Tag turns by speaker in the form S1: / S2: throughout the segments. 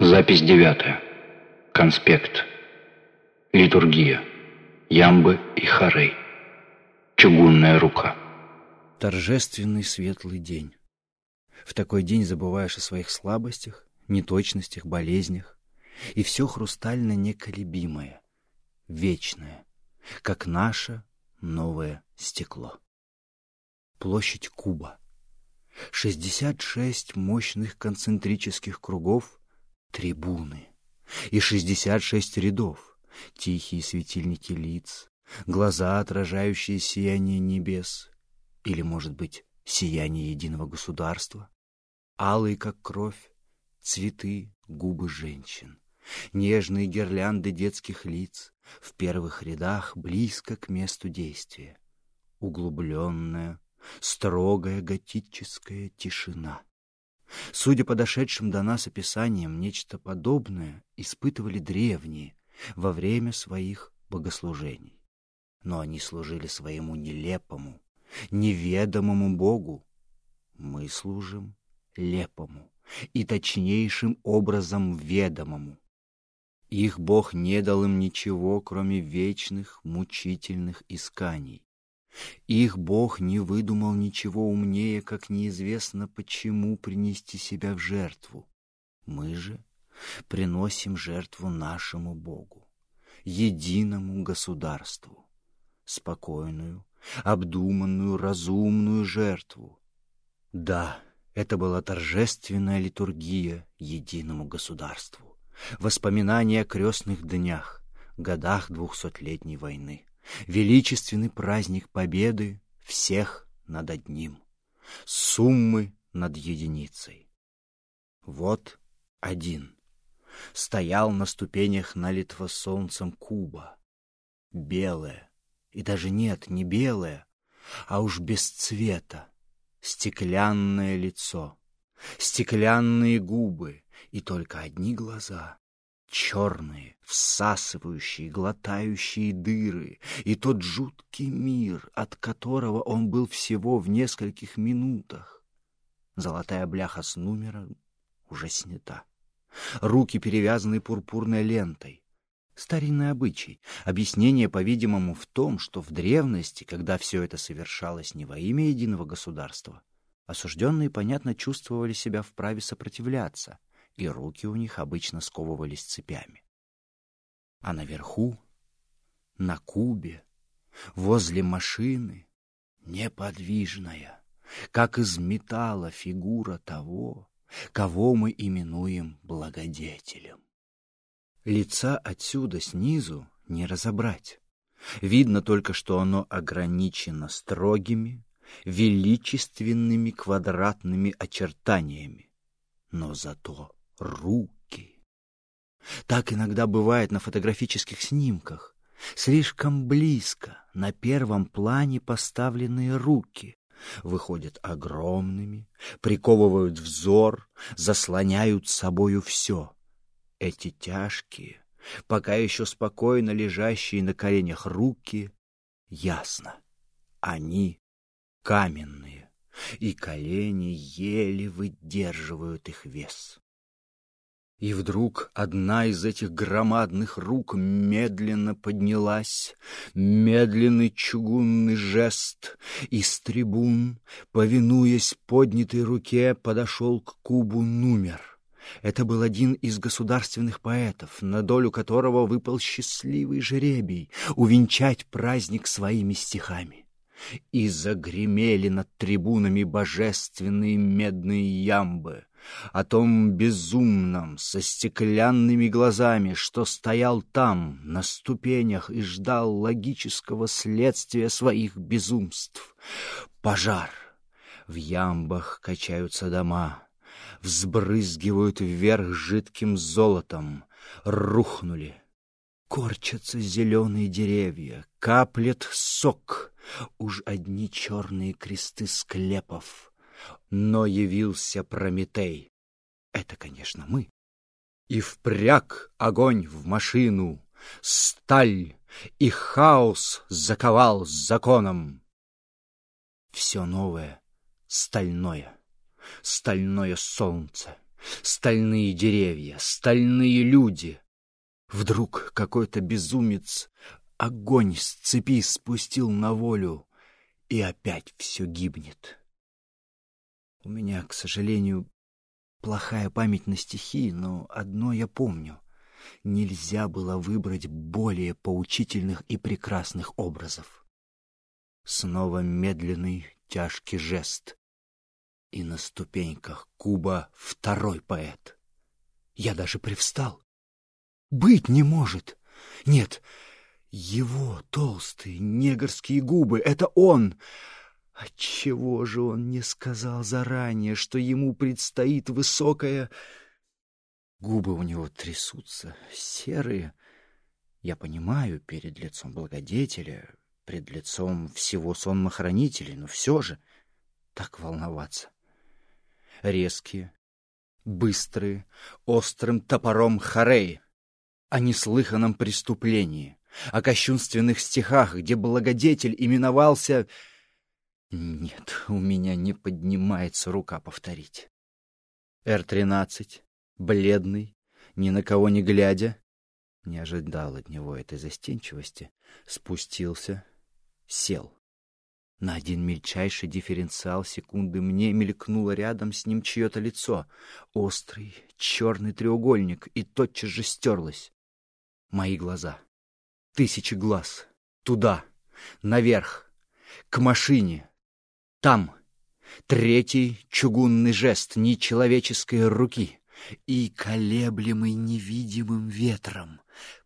S1: Запись девятая. Конспект. Литургия. Ямбы и хорей. Чугунная рука.
S2: Торжественный светлый день. В такой день забываешь о своих слабостях, неточностях, болезнях, и все хрустально неколебимое, вечное, как наше новое стекло. Площадь Куба. 66 мощных концентрических кругов — трибуны. И 66 рядов — тихие светильники лиц, глаза, отражающие сияние небес, или, может быть, сияние единого государства, алые, как кровь, цветы, губы женщин, нежные гирлянды детских лиц в первых рядах близко к месту действия, углубленная, строгая готическая тишина. Судя по дошедшим до нас описаниям, нечто подобное испытывали древние во время своих богослужений. Но они служили своему нелепому, неведомому Богу. Мы служим лепому и точнейшим образом ведомому. Их Бог не дал им ничего, кроме вечных, мучительных исканий. Их Бог не выдумал ничего умнее, как неизвестно почему принести себя в жертву. Мы же приносим жертву нашему Богу, единому государству, спокойную, обдуманную, разумную жертву. Да, это была торжественная литургия единому государству, воспоминания о крестных днях, годах двухсотлетней войны. Величественный праздник победы всех над одним, суммы над единицей. Вот один. Стоял на ступенях налитого солнцем куба. Белое, и даже нет, не белое, а уж без цвета, стеклянное лицо, стеклянные губы и только одни глаза, черные, всасывающие, глотающие дыры, и тот жуткий мир, от которого он был всего в нескольких минутах. Золотая бляха с номером уже снята. Руки перевязаны пурпурной лентой. Старинный обычай. Объяснение, по-видимому, в том, что в древности, когда все это совершалось не во имя единого государства, осужденные, понятно, чувствовали себя вправе сопротивляться — и руки у них обычно сковывались цепями. А наверху, на кубе, возле машины, неподвижная, как из металла фигура того, кого мы именуем благодетелем. Лица отсюда снизу не разобрать. Видно только, что оно ограничено строгими, величественными квадратными очертаниями. Но зато руки. Так иногда бывает на фотографических снимках. Слишком близко на первом плане поставленные руки выходят огромными, приковывают взор, заслоняют собою все. Эти тяжкие, пока еще спокойно лежащие на коленях руки, ясно, они каменные, и колени еле выдерживают их вес. И вдруг одна из этих громадных рук медленно поднялась, медленный чугунный жест, и с трибун, повинуясь поднятой руке, подошел к кубу Нумер. Это был один из государственных поэтов, на долю которого выпал счастливый жеребий увенчать праздник своими стихами. И загремели над трибунами божественные медные ямбы — о том безумном со стеклянными глазами, что стоял там, на ступенях, и ждал логического следствия своих безумств. Пожар. В ямбах качаются дома, взбрызгивают вверх жидким золотом, рухнули. Корчатся зеленые деревья, каплет сок, уж одни черные кресты склепов — но явился Прометей. Это, конечно, мы. И впряг огонь в машину, сталь, и хаос заковал законом. Все новое, стальное, стальное солнце, стальные деревья, стальные люди. Вдруг какой-то безумец огонь с цепи спустил на волю, и опять все гибнет. У меня, к сожалению, плохая память на стихи, но одно я помню. Нельзя было выбрать более поучительных и прекрасных образов. Снова медленный, тяжкий жест. И на ступеньках куба второй поэт. Я даже привстал. Быть не может. Нет, его толстые негрские губы — это он. Отчего же он не сказал заранее, что ему предстоит высокая... Губы у него трясутся, серые. Я понимаю, перед лицом благодетеля, пред лицом всего сонмохранителей, но все же так волноваться. Резкие, быстрые, острым топором хорей, о неслыханном преступлении, о кощунственных стихах, где благодетель именовался... Нет, у меня не поднимается рука повторить. Р-13, бледный, ни на кого не глядя, не ожидал от него этой застенчивости, спустился, сел. На один мельчайший дифференциал секунды мне мелькнуло рядом с ним чье-то лицо, острый черный треугольник, и тотчас же стерлось. Мои глаза. Тысячи глаз. Туда, наверх, к машине. Там третий чугунный жест нечеловеческой руки и, колеблемый невидимым ветром,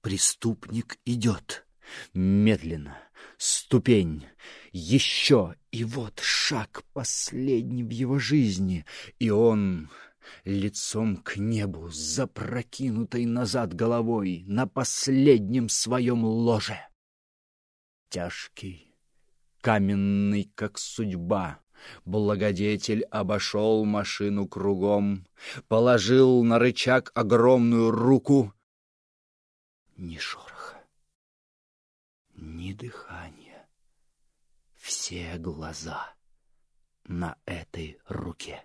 S2: преступник идет медленно, ступень, еще, и вот шаг последний в его жизни, и он лицом к небу, запрокинутой назад головой, на последнем своем ложе. Тяжкий, каменный, как судьба, благодетель обошел машину кругом, положил на рычаг огромную руку. Ни шороха, ни дыхания, все глаза на этой руке.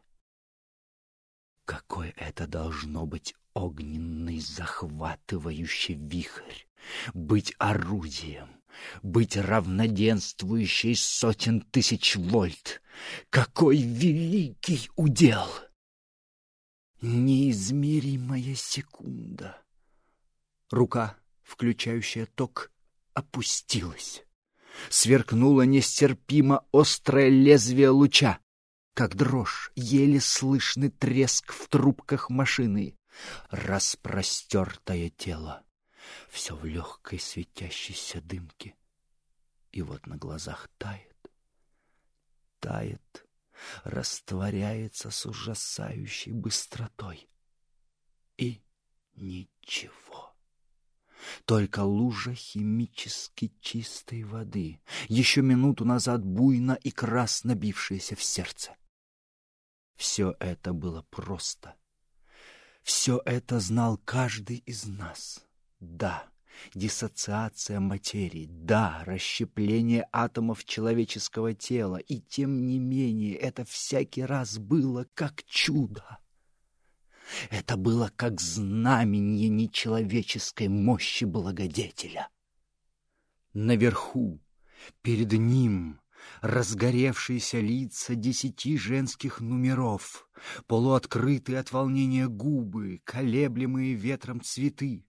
S2: Какой это должно быть огненный захватывающий вихрь, быть орудием, быть равноденствующей сотен тысяч вольт. Какой великий удел! Неизмеримая секунда. Рука, включающая ток, опустилась. Сверкнуло нестерпимо острое лезвие луча как дрожь, еле слышный треск в трубках машины. Распростертое тело, все в легкой светящейся дымке. И вот на глазах тает, тает, растворяется с ужасающей быстротой. И ничего. Только лужа химически чистой воды, еще минуту назад буйно и красно бившаяся в сердце. Все это было просто. Все это знал каждый из нас. Да, диссоциация материи, да, расщепление атомов человеческого тела, и тем не менее это всякий раз было как чудо. Это было как знамение нечеловеческой мощи благодетеля. Наверху, перед ним, разгоревшиеся лица десяти женских номеров, полуоткрытые от волнения губы, колеблемые ветром цветы.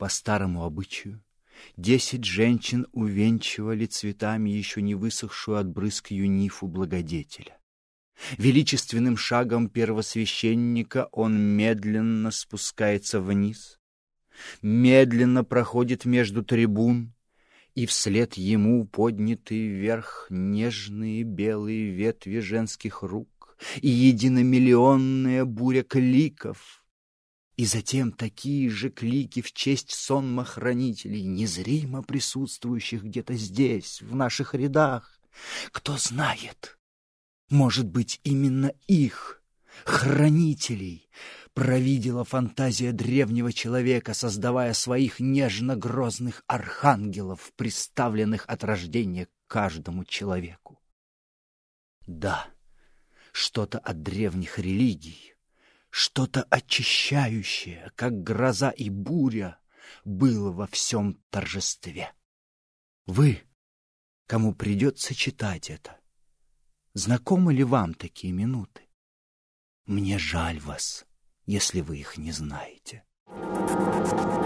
S2: По старому обычаю десять женщин увенчивали цветами еще не высохшую от брызг юнифу благодетеля. Величественным шагом первосвященника он медленно спускается вниз, медленно проходит между трибун, и вслед ему подняты вверх нежные белые ветви женских рук и единомиллионная буря кликов, и затем такие же клики в честь сонма-хранителей, незримо присутствующих где-то здесь, в наших рядах. Кто знает, может быть, именно их, хранителей, провидела фантазия древнего человека, создавая своих нежно-грозных архангелов, представленных от рождения каждому человеку. Да, что-то от древних религий, Что-то очищающее, как гроза и буря, было во всем торжестве. Вы, кому придется читать это, знакомы ли вам такие минуты? Мне жаль вас, если вы их не знаете. Thank you.